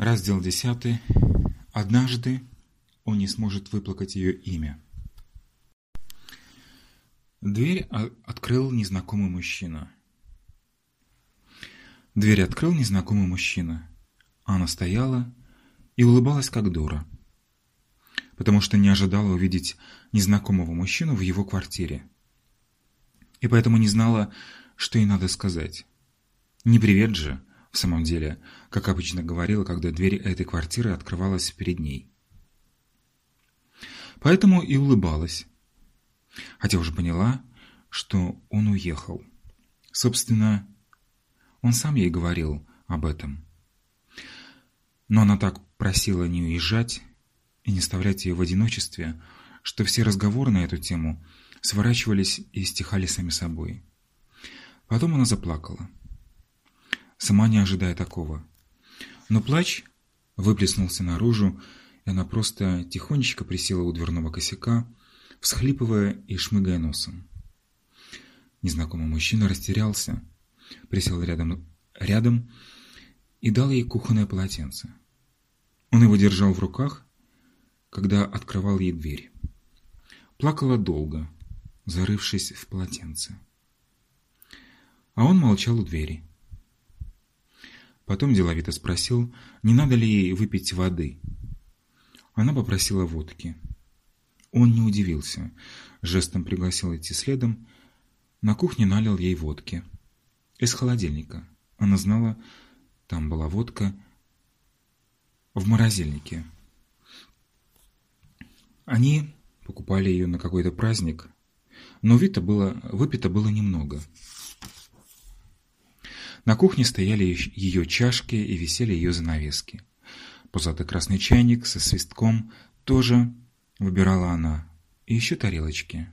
Раздел 10. Однажды он не сможет выплакать ее имя. Дверь открыл незнакомый мужчина. Дверь открыл незнакомый мужчина. Она стояла и улыбалась как дура, потому что не ожидала увидеть незнакомого мужчину в его квартире. И поэтому не знала, что ей надо сказать. Не привет же, в самом деле, как обычно говорила, когда дверь этой квартиры открывалась перед ней. Поэтому и улыбалась, хотя уже поняла, что он уехал. Собственно, он сам ей говорил об этом. Но она так просила не уезжать и не оставлять ее в одиночестве, что все разговоры на эту тему сворачивались и стихали сами собой. Потом она заплакала сама не ожидая такого. Но плач выплеснулся наружу, и она просто тихонечко присела у дверного косяка, всхлипывая и шмыгая носом. Незнакомый мужчина растерялся, присел рядом, рядом и дал ей кухонное полотенце. Он его держал в руках, когда открывал ей дверь. Плакала долго, зарывшись в полотенце. А он молчал у двери. Потом деловито спросил, не надо ли ей выпить воды. Она попросила водки. Он не удивился, жестом пригласил идти следом. На кухне налил ей водки. Из холодильника. Она знала, там была водка в морозильнике. Они покупали ее на какой-то праздник, но выпито было, выпито было немного. На кухне стояли ее чашки и висели ее занавески. Пузатый красный чайник со свистком тоже выбирала она. И еще тарелочки.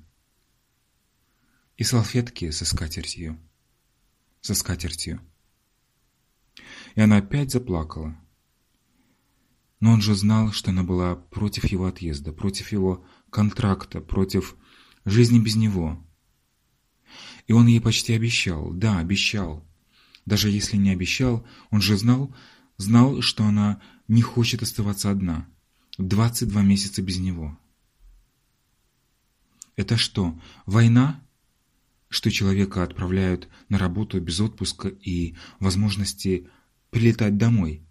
И салфетки со скатертью. Со скатертью. И она опять заплакала. Но он же знал, что она была против его отъезда, против его контракта, против жизни без него. И он ей почти обещал, да, обещал, даже если не обещал, он же знал, знал, что она не хочет оставаться одна. 22 месяца без него. Это что, война? Что человека отправляют на работу без отпуска и возможности прилетать домой?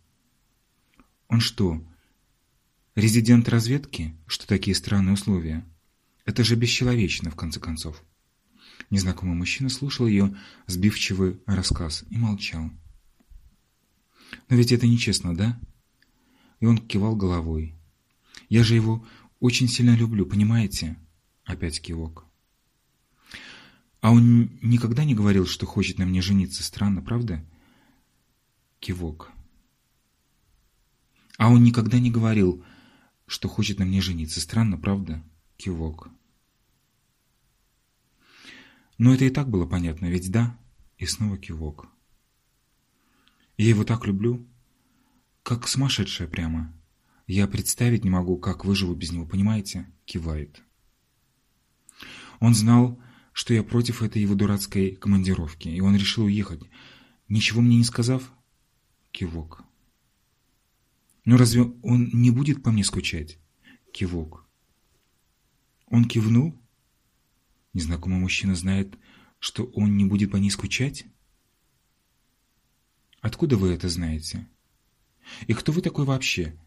Он что, резидент разведки? Что такие странные условия? Это же бесчеловечно, в конце концов. Незнакомый мужчина слушал ее сбивчивый рассказ и молчал. «Но ведь это нечестно, да?» И он кивал головой. «Я же его очень сильно люблю, понимаете?» Опять кивок. «А он никогда не говорил, что хочет на мне жениться? Странно, правда?» Кивок. «А он никогда не говорил, что хочет на мне жениться? Странно, правда?» Кивок. Но это и так было понятно, ведь да? И снова кивок. Я его так люблю, как сумасшедшая прямо. Я представить не могу, как выживу без него, понимаете? Кивает. Он знал, что я против этой его дурацкой командировки, и он решил уехать, ничего мне не сказав. Кивок. Но разве он не будет по мне скучать? Кивок. Он кивнул, Незнакомый мужчина знает, что он не будет по ней скучать? Откуда вы это знаете? И кто вы такой вообще?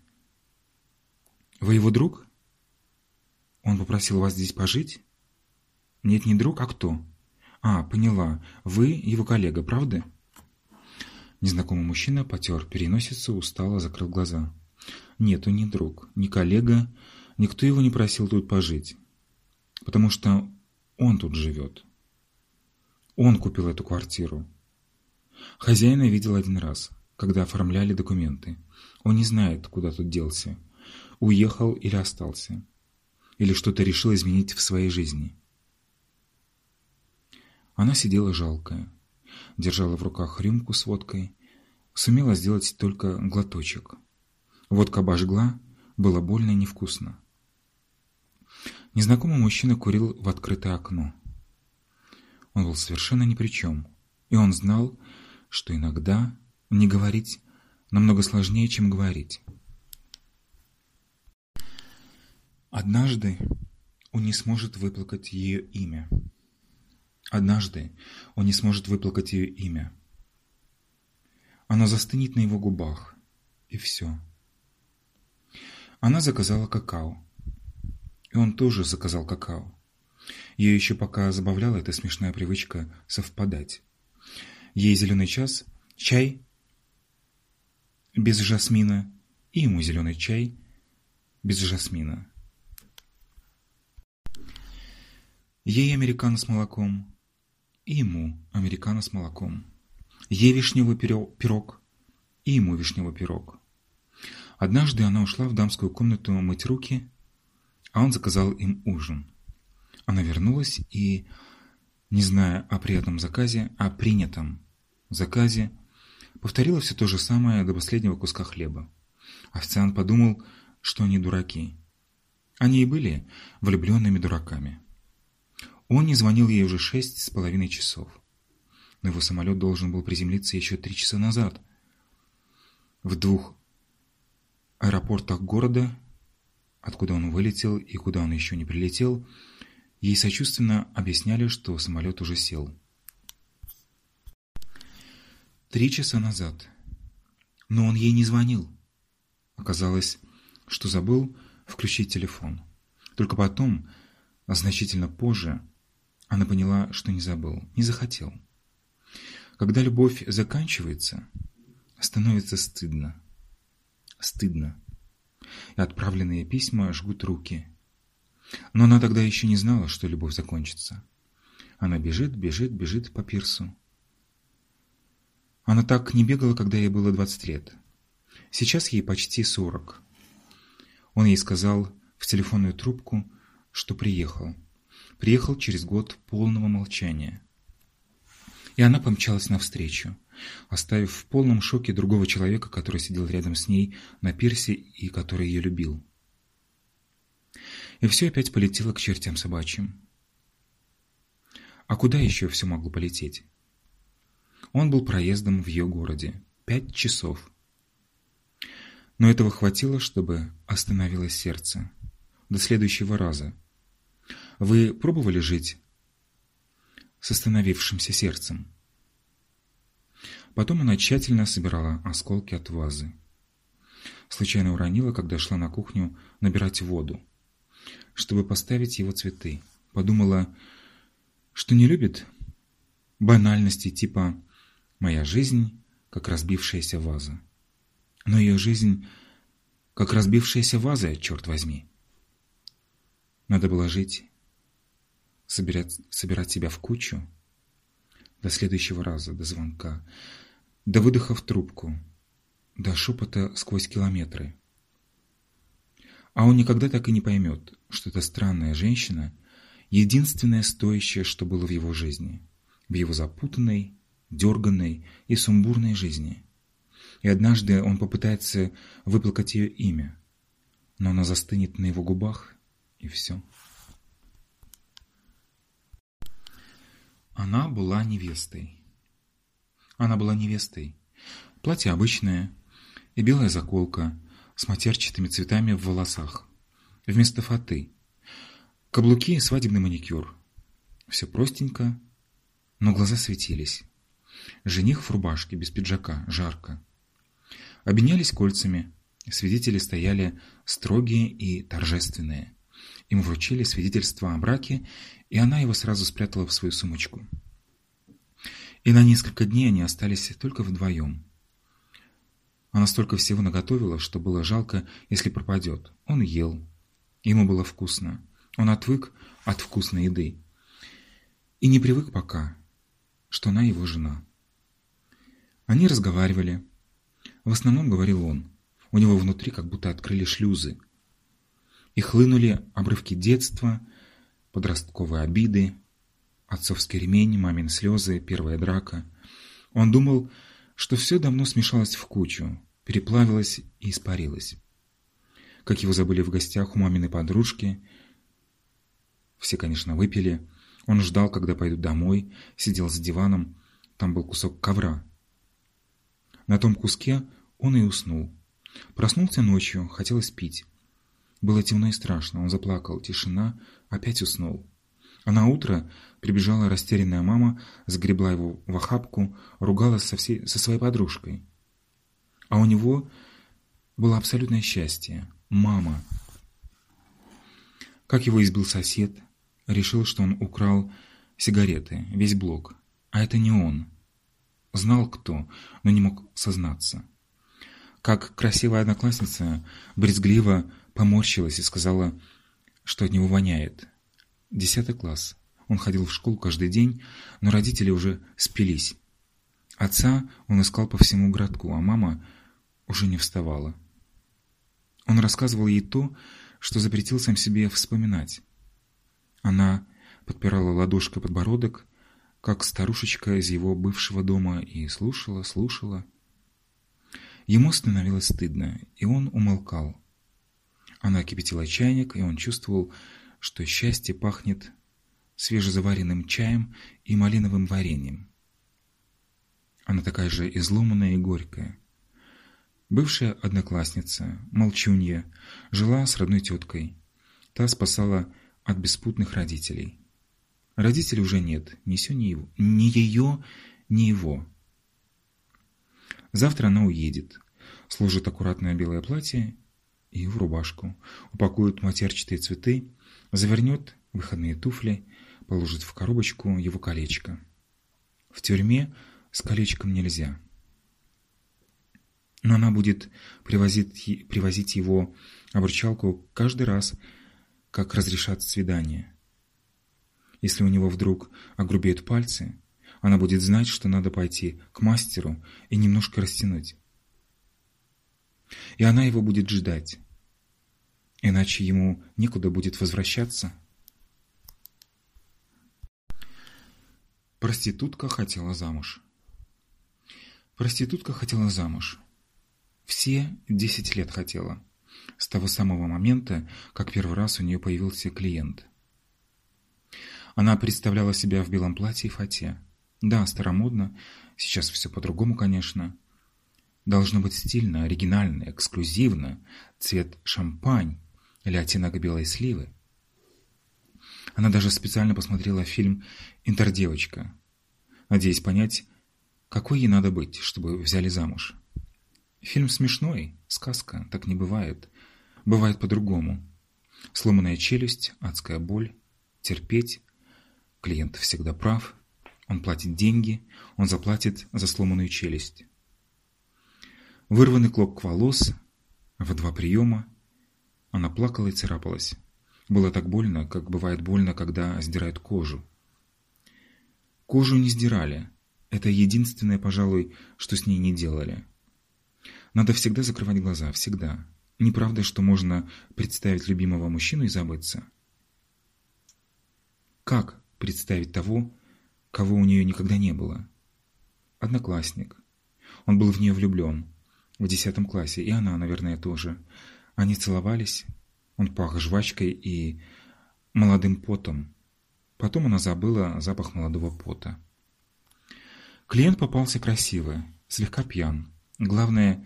Вы его друг? Он попросил вас здесь пожить? Нет, не друг, а кто? А, поняла. Вы его коллега, правда? Незнакомый мужчина потер переносицу, устало закрыл глаза. Нет, он не друг, не коллега, никто его не просил тут пожить. Потому что он тут живет. Он купил эту квартиру. Хозяина видел один раз, когда оформляли документы. Он не знает, куда тут делся. Уехал или остался. Или что-то решил изменить в своей жизни. Она сидела жалкая. Держала в руках рюмку с водкой. Сумела сделать только глоточек. Водка обожгла, было больно и невкусно. Незнакомый мужчина курил в открытое окно. Он был совершенно ни при чем, и он знал, что иногда не говорить намного сложнее, чем говорить. Однажды он не сможет выплакать ее имя. Однажды он не сможет выплакать ее имя. Оно застынет на его губах, и все. Она заказала какао. И он тоже заказал какао. Ее еще пока забавляла эта смешная привычка совпадать. Ей зеленый час, чай без жасмина, и ему зеленый чай без жасмина. Ей американо с молоком, и ему американо с молоком. Ей вишневый пирог, и ему вишневый пирог. Однажды она ушла в дамскую комнату мыть руки, а он заказал им ужин. Она вернулась и, не зная о приятном заказе, о принятом заказе, повторила все то же самое до последнего куска хлеба. Официант подумал, что они дураки. Они и были влюбленными дураками. Он не звонил ей уже шесть с половиной часов. Но его самолет должен был приземлиться еще три часа назад. В двух аэропортах города, откуда он вылетел и куда он еще не прилетел, ей сочувственно объясняли, что самолет уже сел. Три часа назад. Но он ей не звонил. Оказалось, что забыл включить телефон. Только потом, а значительно позже, она поняла, что не забыл, не захотел. Когда любовь заканчивается, становится стыдно стыдно. И отправленные письма жгут руки. Но она тогда еще не знала, что любовь закончится. Она бежит, бежит, бежит по пирсу. Она так не бегала, когда ей было 20 лет. Сейчас ей почти 40. Он ей сказал в телефонную трубку, что приехал. Приехал через год полного молчания. И она помчалась навстречу оставив в полном шоке другого человека, который сидел рядом с ней на пирсе и который ее любил. И все опять полетело к чертям собачьим. А куда еще все могло полететь? Он был проездом в ее городе. Пять часов. Но этого хватило, чтобы остановилось сердце. До следующего раза. Вы пробовали жить с остановившимся сердцем? Потом она тщательно собирала осколки от вазы. Случайно уронила, когда шла на кухню набирать воду, чтобы поставить его цветы. Подумала, что не любит банальности типа «моя жизнь, как разбившаяся ваза». Но ее жизнь, как разбившаяся ваза, черт возьми. Надо было жить, собирать, собирать себя в кучу до следующего раза, до звонка, до выдоха в трубку, до шепота сквозь километры. А он никогда так и не поймет, что эта странная женщина – единственное стоящее, что было в его жизни, в его запутанной, дерганной и сумбурной жизни. И однажды он попытается выплакать ее имя, но она застынет на его губах, и все. Она была невестой. Она была невестой. Платье обычное и белая заколка с матерчатыми цветами в волосах. Вместо фаты. Каблуки и свадебный маникюр. Все простенько, но глаза светились. Жених в рубашке, без пиджака, жарко. Обменялись кольцами. Свидетели стояли строгие и торжественные. Им вручили свидетельство о браке, и она его сразу спрятала в свою сумочку. И на несколько дней они остались только вдвоем. Она столько всего наготовила, что было жалко, если пропадет. Он ел. Ему было вкусно. Он отвык от вкусной еды. И не привык пока, что она его жена. Они разговаривали. В основном говорил он. У него внутри как будто открыли шлюзы. И хлынули обрывки детства, подростковые обиды, Отцовский ремень, мамин слезы, первая драка. Он думал, что все давно смешалось в кучу, переплавилось и испарилось. Как его забыли в гостях у маминой подружки. Все, конечно, выпили. Он ждал, когда пойдут домой, сидел за диваном. Там был кусок ковра. На том куске Он и уснул. Проснулся ночью, хотелось пить. Было темно и страшно, он заплакал, тишина, опять уснул. А на утро прибежала растерянная мама, сгребла его в охапку, ругалась со, всей, со своей подружкой. А у него было абсолютное счастье. Мама. Как его избил сосед, решил, что он украл сигареты, весь блок. А это не он. Знал кто, но не мог сознаться. Как красивая одноклассница брезгливо поморщилась и сказала, что от него воняет. Десятый класс. Он ходил в школу каждый день, но родители уже спились. Отца он искал по всему городку, а мама уже не вставала. Он рассказывал ей то, что запретил сам себе вспоминать. Она подпирала ладошкой подбородок, как старушечка из его бывшего дома, и слушала, слушала. Ему становилось стыдно, и он умолкал. Она кипятила чайник, и он чувствовал, что счастье пахнет свежезаваренным чаем и малиновым вареньем. Она такая же изломанная и горькая. Бывшая одноклассница, молчунья, жила с родной теткой. Та спасала от беспутных родителей. Родителей уже нет, ни, сё, ни, его, ни ее, ни его. Завтра она уедет, сложит аккуратное белое платье и в рубашку, упакует матерчатые цветы, завернет выходные туфли, положит в коробочку его колечко. В тюрьме с колечком нельзя. Но она будет привозить, привозить его обручалку каждый раз, как разрешат свидание. Если у него вдруг огрубеют пальцы, она будет знать, что надо пойти к мастеру и немножко растянуть. И она его будет ждать, иначе ему некуда будет возвращаться. Проститутка хотела замуж. Проститутка хотела замуж. Все десять лет хотела. С того самого момента, как первый раз у нее появился клиент. Она представляла себя в белом платье и фате. Да, старомодно, сейчас все по-другому, конечно. Должно быть стильно, оригинально, эксклюзивно, цвет шампань или оттенок белой сливы. Она даже специально посмотрела фильм «Интердевочка», надеясь понять, какой ей надо быть, чтобы взяли замуж. Фильм смешной, сказка, так не бывает. Бывает по-другому. Сломанная челюсть, адская боль, терпеть. Клиент всегда прав. Он платит деньги, он заплатит за сломанную челюсть. Вырванный клок волос в два приема. Она плакала и царапалась. Было так больно, как бывает больно, когда сдирают кожу. Кожу не сдирали. Это единственное, пожалуй, что с ней не делали. Надо всегда закрывать глаза, всегда. Неправда, что можно представить любимого мужчину и забыться. Как представить того, кого у нее никогда не было? Одноклассник. Он был в нее влюблен. В десятом классе, и она, наверное, тоже. Они целовались. Он пах жвачкой и молодым потом. Потом она забыла запах молодого пота. Клиент попался красивый, слегка пьян. Главное,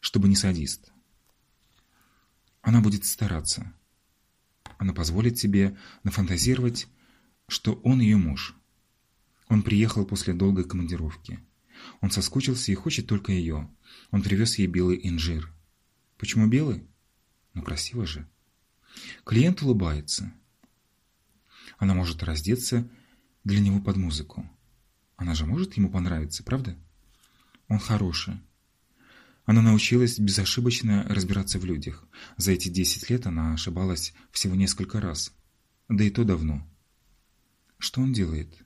чтобы не садист. Она будет стараться. Она позволит себе нафантазировать, что он ее муж. Он приехал после долгой командировки. Он соскучился и хочет только ее. Он привез ей белый инжир. Почему белый? Ну, красиво же. Клиент улыбается. Она может раздеться для него под музыку. Она же может ему понравиться, правда? Он хороший. Она научилась безошибочно разбираться в людях. За эти десять лет она ошибалась всего несколько раз. Да и то давно. Что он делает?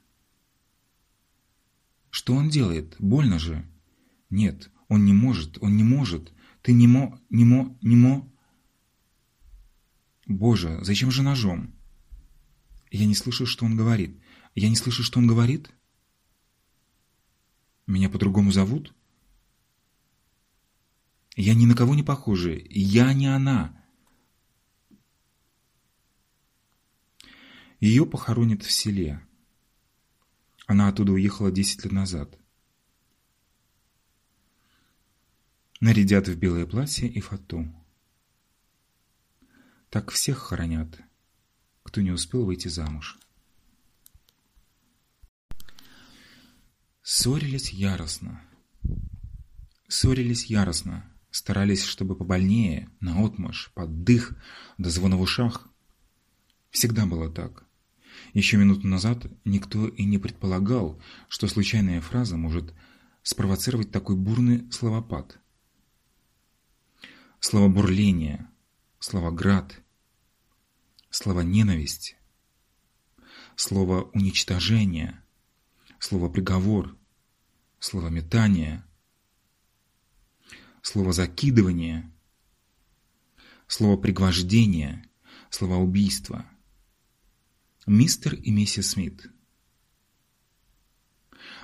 Что он делает? Больно же. Нет, он не может, он не может. Ты не мо, не мо, не мо. Боже, зачем же ножом? Я не слышу, что он говорит. Я не слышу, что он говорит? Меня по-другому зовут? Я ни на кого не похожа. Я не она. Ее похоронят в селе. Она оттуда уехала десять лет назад. нарядят в белое платье и фату. Так всех хоронят, кто не успел выйти замуж. Ссорились яростно. Ссорились яростно, старались, чтобы побольнее, наотмашь, под дых, до звона в ушах. Всегда было так. Еще минуту назад никто и не предполагал, что случайная фраза может спровоцировать такой бурный словопад. Слово бурление, слово ненависть, слово уничтожение, слово приговор, слово метание, слово закидывание, слово пригвождение, слово убийство. Мистер и миссис Смит.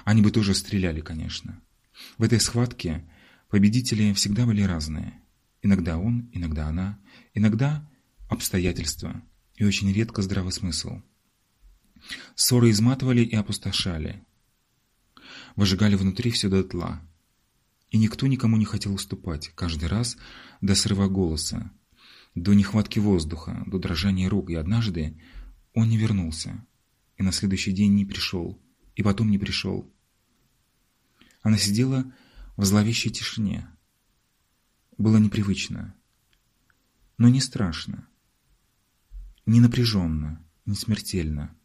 Они бы тоже стреляли, конечно. В этой схватке победители всегда были разные. Иногда он, иногда она, иногда обстоятельства и очень редко здравый смысл. Ссоры изматывали и опустошали. Выжигали внутри все дотла. И никто никому не хотел уступать, каждый раз до срыва голоса, до нехватки воздуха, до дрожания рук, и однажды он не вернулся, и на следующий день не пришел, и потом не пришел. Она сидела в зловещей тишине. Было непривычно, но не страшно, не напряженно, не смертельно.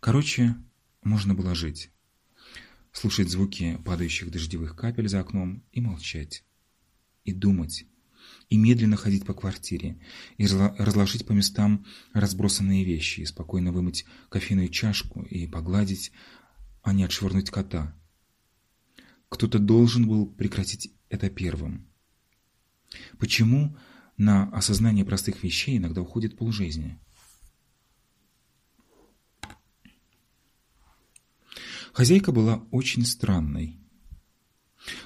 Короче, можно было жить слушать звуки падающих дождевых капель за окном и молчать. И думать. И медленно ходить по квартире. И разложить по местам разбросанные вещи. И спокойно вымыть кофейную чашку. И погладить, а не отшвырнуть кота. Кто-то должен был прекратить это первым. Почему на осознание простых вещей иногда уходит полжизни? Хозяйка была очень странной.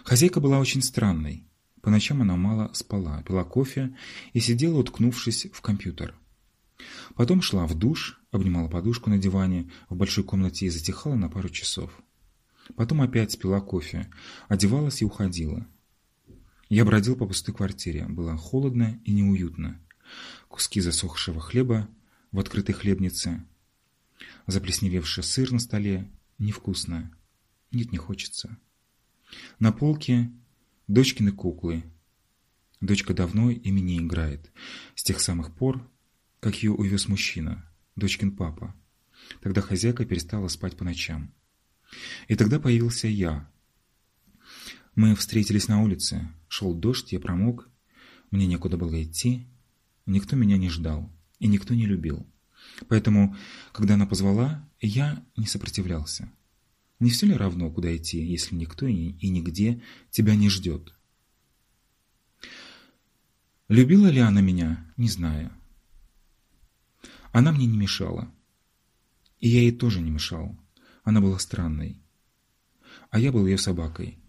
Хозяйка была очень странной. По ночам она мало спала, пила кофе и сидела, уткнувшись в компьютер. Потом шла в душ, обнимала подушку на диване в большой комнате и затихала на пару часов. Потом опять пила кофе, одевалась и уходила. Я бродил по пустой квартире. Было холодно и неуютно. Куски засохшего хлеба в открытой хлебнице, заплесневевший сыр на столе невкусное. Нет, не хочется. На полке дочкины куклы. Дочка давно ими не играет. С тех самых пор, как ее увез мужчина, дочкин папа. Тогда хозяйка перестала спать по ночам. И тогда появился я. Мы встретились на улице. Шел дождь, я промок. Мне некуда было идти. Никто меня не ждал. И никто не любил. Поэтому, когда она позвала, я не сопротивлялся. Не все ли равно, куда идти, если никто и, и нигде тебя не ждет? Любила ли она меня, не знаю. Она мне не мешала. И я ей тоже не мешал. Она была странной. А я был ее собакой.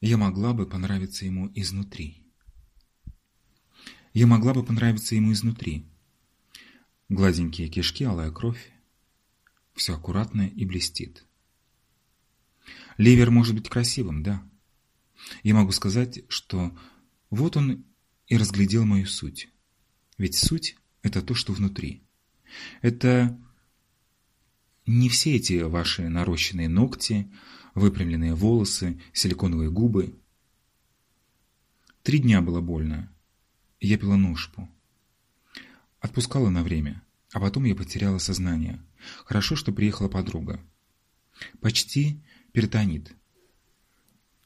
Я могла бы понравиться ему изнутри. Я могла бы понравиться ему изнутри. Гладенькие кишки, алая кровь. Все аккуратно и блестит. Ливер может быть красивым, да. Я могу сказать, что вот он и разглядел мою суть. Ведь суть – это то, что внутри. Это не все эти ваши нарощенные ногти, выпрямленные волосы, силиконовые губы. Три дня было больно, я пила ножпу. Отпускала на время, а потом я потеряла сознание. Хорошо, что приехала подруга. Почти перитонит.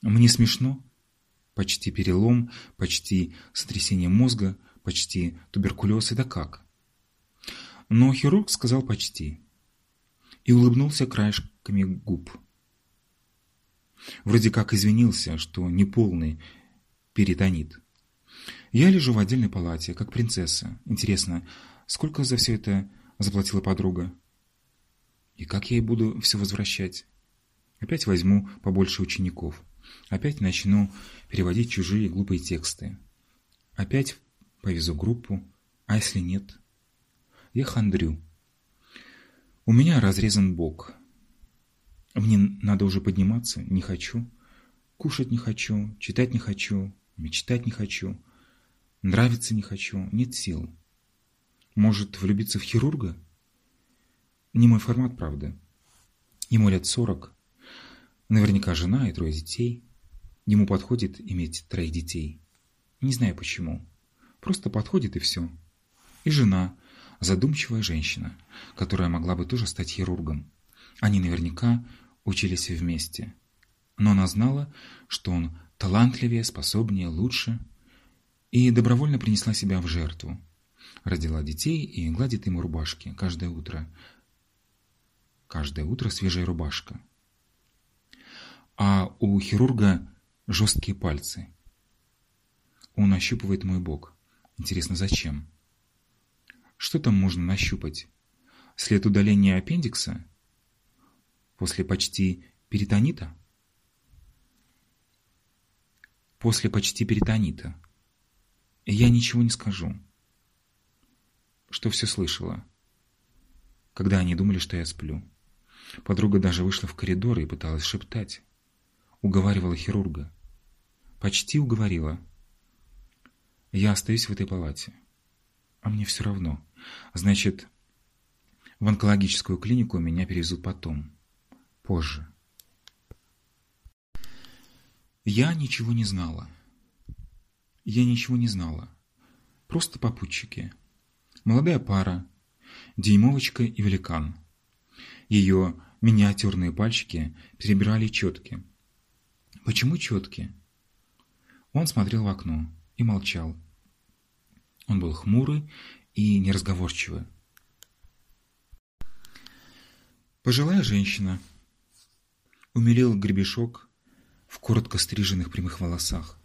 Мне смешно. Почти перелом, почти сотрясение мозга, почти туберкулез. Это как? Но хирург сказал почти. И улыбнулся краешками губ. Вроде как извинился, что неполный перитонит. Я лежу в отдельной палате, как принцесса. Интересно, сколько за все это заплатила подруга? И как я ей буду все возвращать? Опять возьму побольше учеников. Опять начну переводить чужие глупые тексты. Опять повезу группу. А если нет? Я хандрю. У меня разрезан бок. Мне надо уже подниматься, не хочу. Кушать не хочу, читать не хочу, мечтать не хочу, нравиться не хочу, нет сил. Может, влюбиться в хирурга? Не мой формат, правда. Ему лет сорок. Наверняка жена и трое детей. Ему подходит иметь троих детей. Не знаю почему. Просто подходит и все. И жена, задумчивая женщина, которая могла бы тоже стать хирургом. Они наверняка учились вместе. Но она знала, что он талантливее, способнее, лучше, и добровольно принесла себя в жертву. Родила детей и гладит ему рубашки каждое утро. Каждое утро свежая рубашка. А у хирурга жесткие пальцы. Он ощупывает мой бок. Интересно, зачем? Что там можно нащупать? След удаления аппендикса? После почти перитонита? После почти перитонита. Я ничего не скажу. Что все слышала. Когда они думали, что я сплю. Подруга даже вышла в коридор и пыталась шептать. Уговаривала хирурга. Почти уговорила. Я остаюсь в этой палате. А мне все равно. Значит, в онкологическую клинику меня перевезут потом. Позже. Я ничего не знала. Я ничего не знала. Просто попутчики. Молодая пара. Дюймовочка и великан. Ее миниатюрные пальчики перебирали четки. Почему четки? Он смотрел в окно и молчал. Он был хмурый и неразговорчивый. Пожилая женщина. Умелел гребешок в коротко стриженных прямых волосах.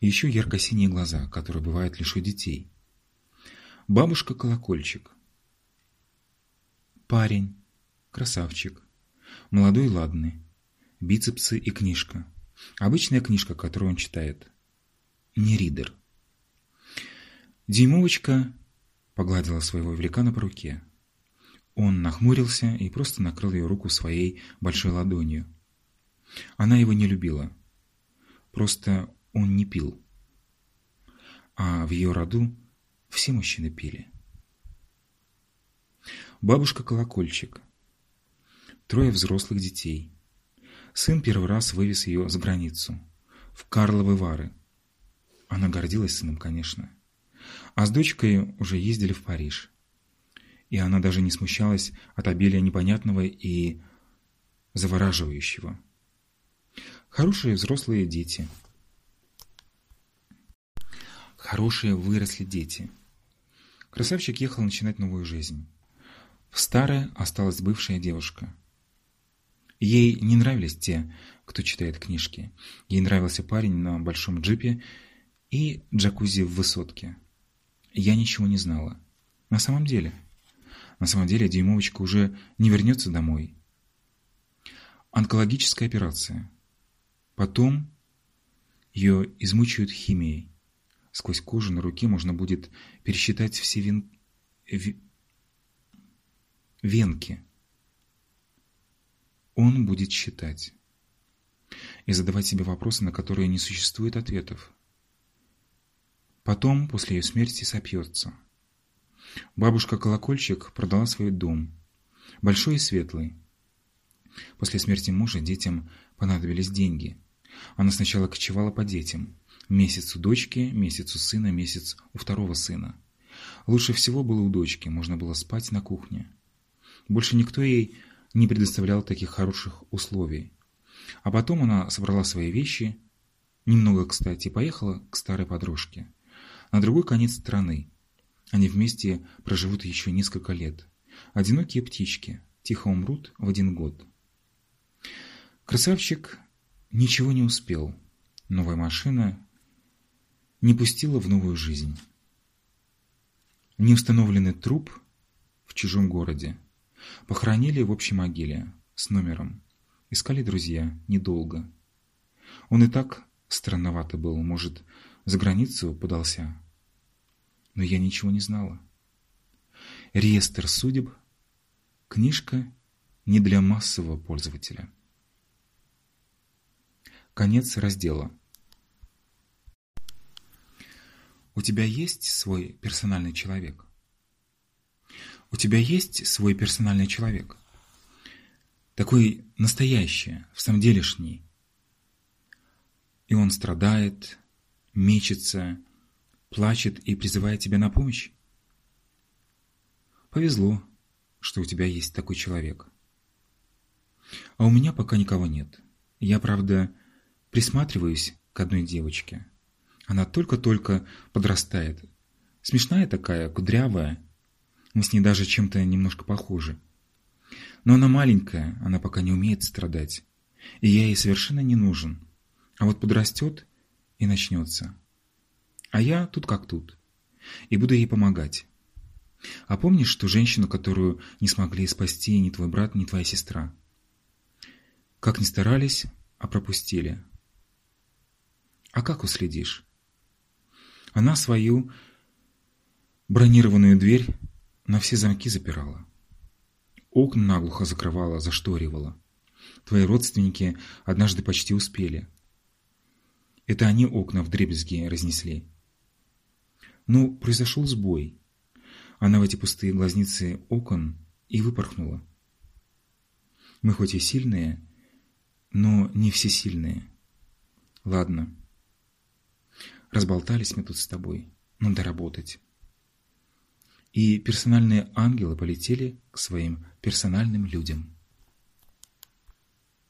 И еще ярко-синие глаза, которые бывают лишь у детей. Бабушка-колокольчик. Парень. Красавчик. Молодой ладный. Бицепсы и книжка. Обычная книжка, которую он читает. Не ридер. Дюймовочка погладила своего великана по руке. Он нахмурился и просто накрыл ее руку своей большой ладонью. Она его не любила. Просто он не пил. А в ее роду все мужчины пили. Бабушка-колокольчик. Трое взрослых детей. Сын первый раз вывез ее за границу, в Карловы Вары. Она гордилась сыном, конечно. А с дочкой уже ездили в Париж. И она даже не смущалась от обилия непонятного и завораживающего. Хорошие взрослые дети. Хорошие выросли дети. Красавчик ехал начинать новую жизнь. В старой осталась бывшая девушка. Ей не нравились те, кто читает книжки. Ей нравился парень на большом джипе и джакузи в высотке я ничего не знала. На самом деле. На самом деле Дюймовочка уже не вернется домой. Онкологическая операция. Потом ее измучают химией. Сквозь кожу на руке можно будет пересчитать все вен... венки. Он будет считать и задавать себе вопросы, на которые не существует ответов. Потом, после ее смерти, сопьется. Бабушка-колокольчик продала свой дом, большой и светлый. После смерти мужа детям понадобились деньги. Она сначала кочевала по детям. Месяц у дочки, месяц у сына, месяц у второго сына. Лучше всего было у дочки, можно было спать на кухне. Больше никто ей не предоставлял таких хороших условий. А потом она собрала свои вещи, немного, кстати, поехала к старой подружке на другой конец страны. Они вместе проживут еще несколько лет. Одинокие птички тихо умрут в один год. Красавчик ничего не успел. Новая машина не пустила в новую жизнь. Неустановленный труп в чужом городе. Похоронили в общей могиле с номером. Искали друзья недолго. Он и так странновато был, может, за границу подался но я ничего не знала. Реестр судеб – книжка не для массового пользователя. Конец раздела. У тебя есть свой персональный человек? У тебя есть свой персональный человек? Такой настоящий, в самом делешний. И он страдает, мечется, плачет и призывает тебя на помощь? Повезло, что у тебя есть такой человек. А у меня пока никого нет. Я, правда, присматриваюсь к одной девочке. Она только-только подрастает. Смешная такая, кудрявая. Мы с ней даже чем-то немножко похожи. Но она маленькая, она пока не умеет страдать. И я ей совершенно не нужен. А вот подрастет и начнется. А я тут как тут. И буду ей помогать. А помнишь ту женщину, которую не смогли спасти ни твой брат, ни твоя сестра? Как ни старались, а пропустили. А как уследишь? Она свою бронированную дверь на все замки запирала. Окна наглухо закрывала, зашторивала. Твои родственники однажды почти успели. Это они окна в дребезги разнесли. Ну, произошел сбой. Она в эти пустые глазницы окон и выпорхнула. Мы хоть и сильные, но не всесильные. Ладно. Разболтались мы тут с тобой. Надо работать. И персональные ангелы полетели к своим персональным людям.